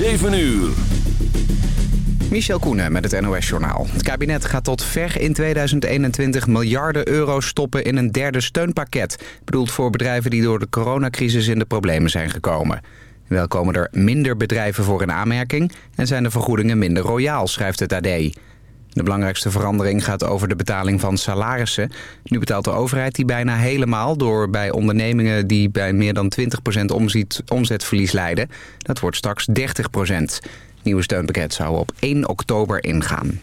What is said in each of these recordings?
7 uur. Michel Koenen met het NOS-journaal. Het kabinet gaat tot ver in 2021 miljarden euro stoppen in een derde steunpakket. Bedoeld voor bedrijven die door de coronacrisis in de problemen zijn gekomen. Wel komen er minder bedrijven voor in aanmerking en zijn de vergoedingen minder royaal, schrijft het AD. De belangrijkste verandering gaat over de betaling van salarissen. Nu betaalt de overheid die bijna helemaal door bij ondernemingen die bij meer dan 20% omzet, omzetverlies leiden. Dat wordt straks 30%. Het nieuwe steunpakket zou op 1 oktober ingaan.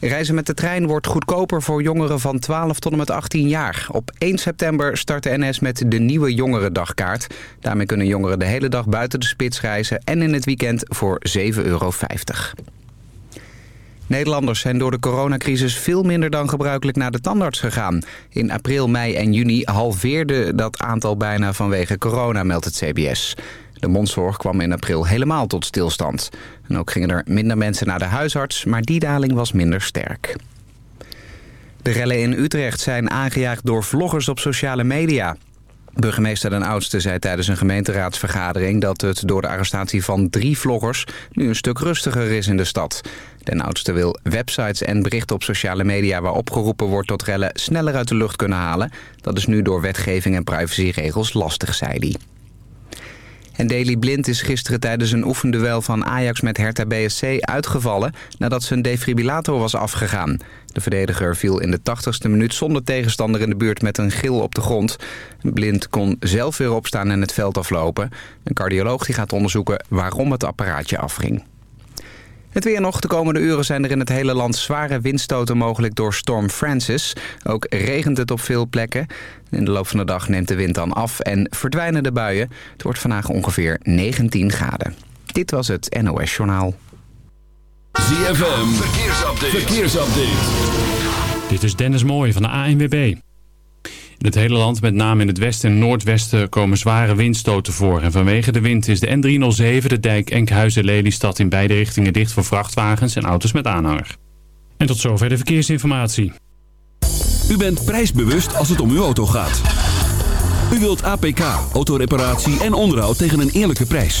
Reizen met de trein wordt goedkoper voor jongeren van 12 tot en met 18 jaar. Op 1 september start de NS met de nieuwe jongerendagkaart. Daarmee kunnen jongeren de hele dag buiten de spits reizen en in het weekend voor 7,50 euro. Nederlanders zijn door de coronacrisis veel minder dan gebruikelijk naar de tandarts gegaan. In april, mei en juni halveerde dat aantal bijna vanwege corona, meldt het CBS. De mondzorg kwam in april helemaal tot stilstand. En ook gingen er minder mensen naar de huisarts, maar die daling was minder sterk. De rellen in Utrecht zijn aangejaagd door vloggers op sociale media. Burgemeester Den Oudste zei tijdens een gemeenteraadsvergadering... dat het door de arrestatie van drie vloggers nu een stuk rustiger is in de stad. Den Oudste wil websites en berichten op sociale media... waar opgeroepen wordt tot rellen sneller uit de lucht kunnen halen. Dat is nu door wetgeving en privacyregels lastig, zei hij. En Daley Blind is gisteren tijdens een oefenduel van Ajax met Hertha BSC uitgevallen nadat zijn defibrillator was afgegaan. De verdediger viel in de 80ste minuut zonder tegenstander in de buurt met een gil op de grond. Blind kon zelf weer opstaan en het veld aflopen. Een cardioloog die gaat onderzoeken waarom het apparaatje afging. Het weer nog. De komende uren zijn er in het hele land zware windstoten mogelijk door storm Francis. Ook regent het op veel plekken. In de loop van de dag neemt de wind dan af en verdwijnen de buien. Het wordt vandaag ongeveer 19 graden. Dit was het NOS Journaal. ZFM, verkeersupdate. verkeersupdate. Dit is Dennis Mooij van de ANWB. In het hele land, met name in het westen en noordwesten, komen zware windstoten voor. En vanwege de wind is de N307, de dijk Enkhuizen-Lelystad, in beide richtingen dicht voor vrachtwagens en auto's met aanhanger. En tot zover de verkeersinformatie. U bent prijsbewust als het om uw auto gaat. U wilt APK, autoreparatie en onderhoud tegen een eerlijke prijs.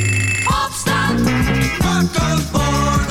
rock on board.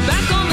Back on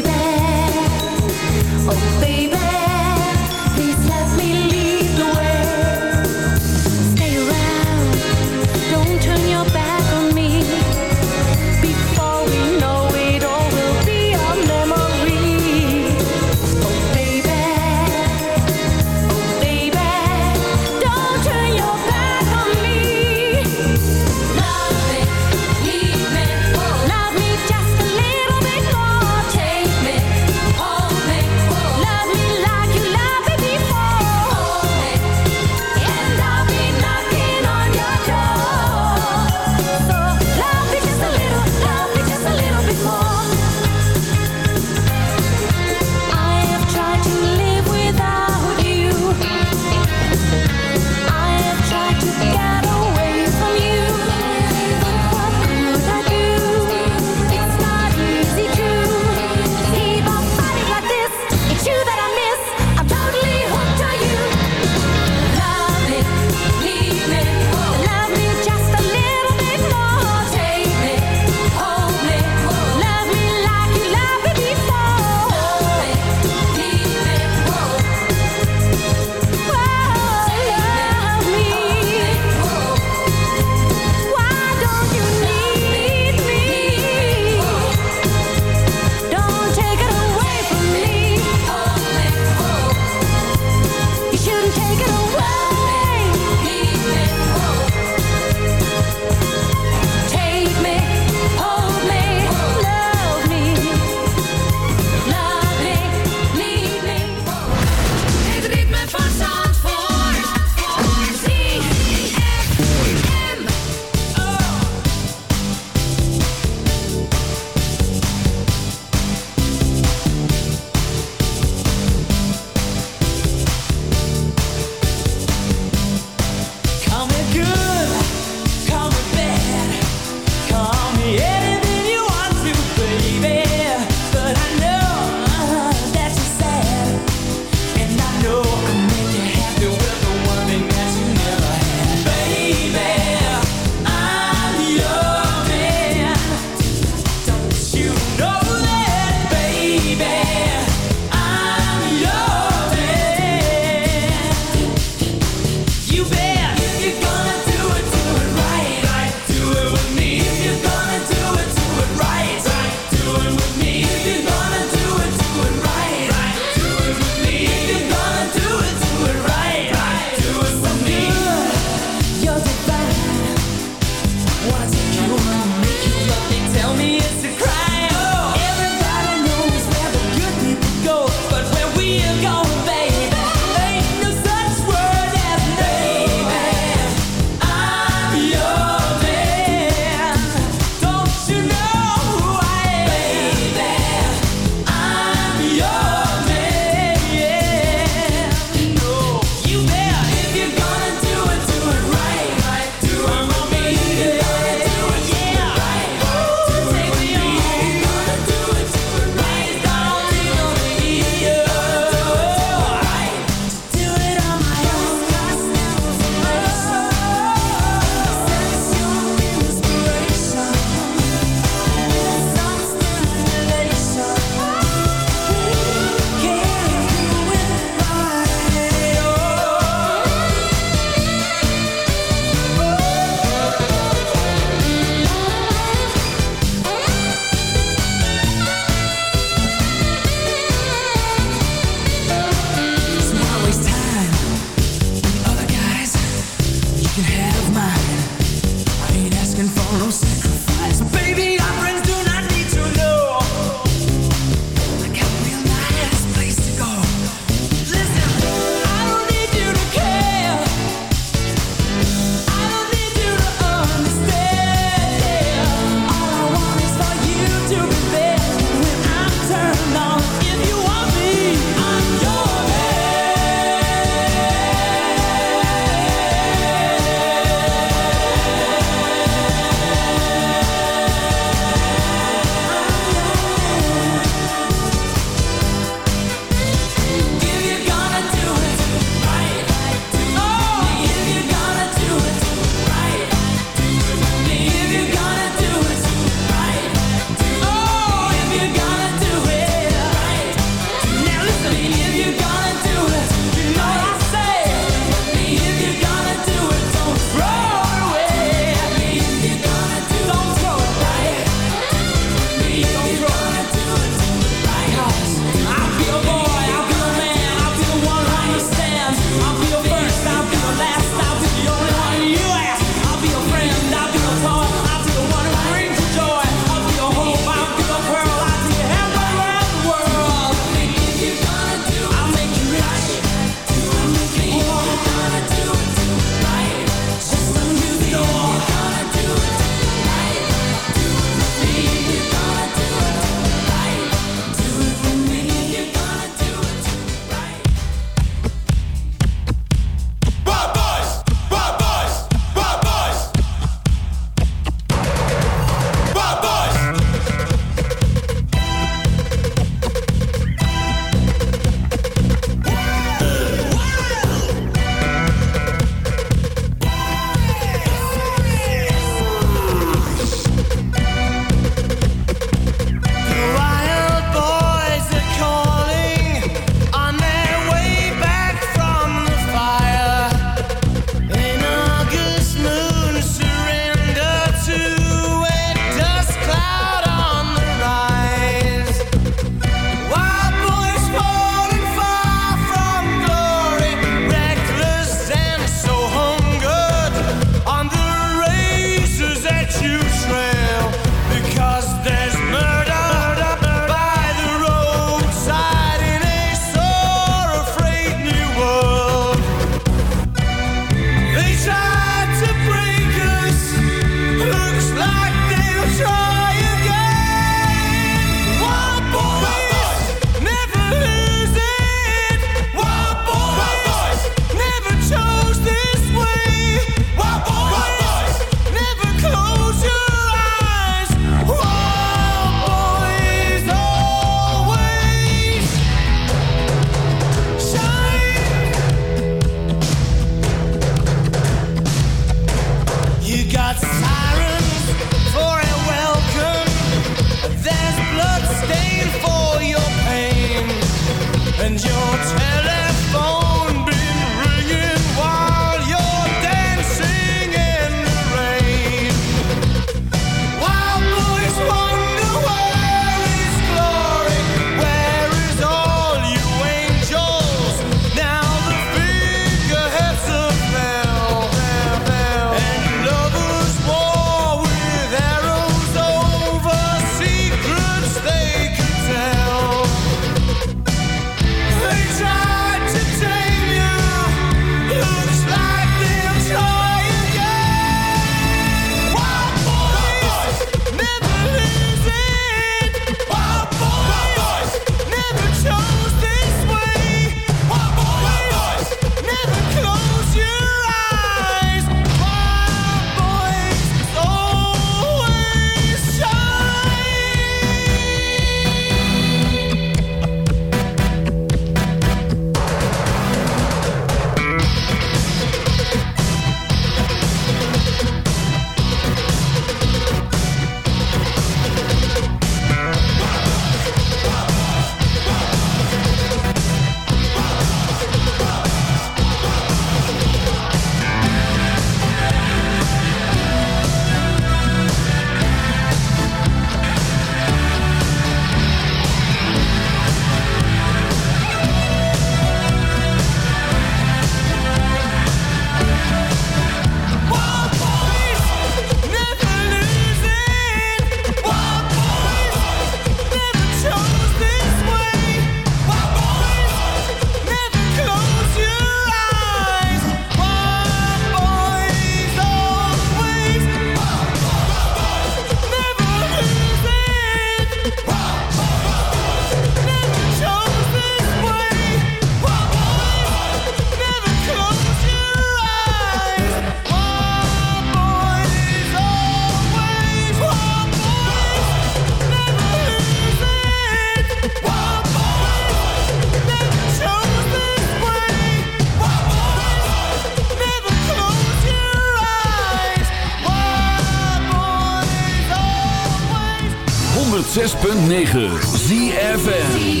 106.9 ZFN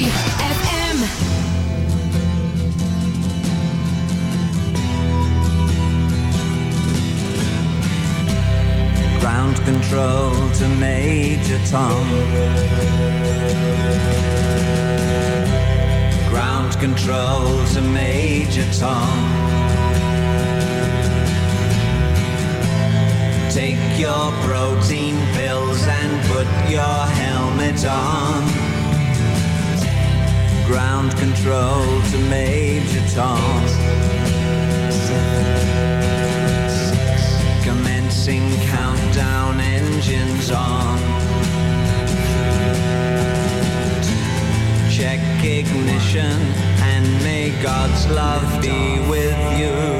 Ground control to Major Tom. temps. Commencing countdown, engines on. Check ignition and may God's love be with you.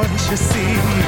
Don't you see.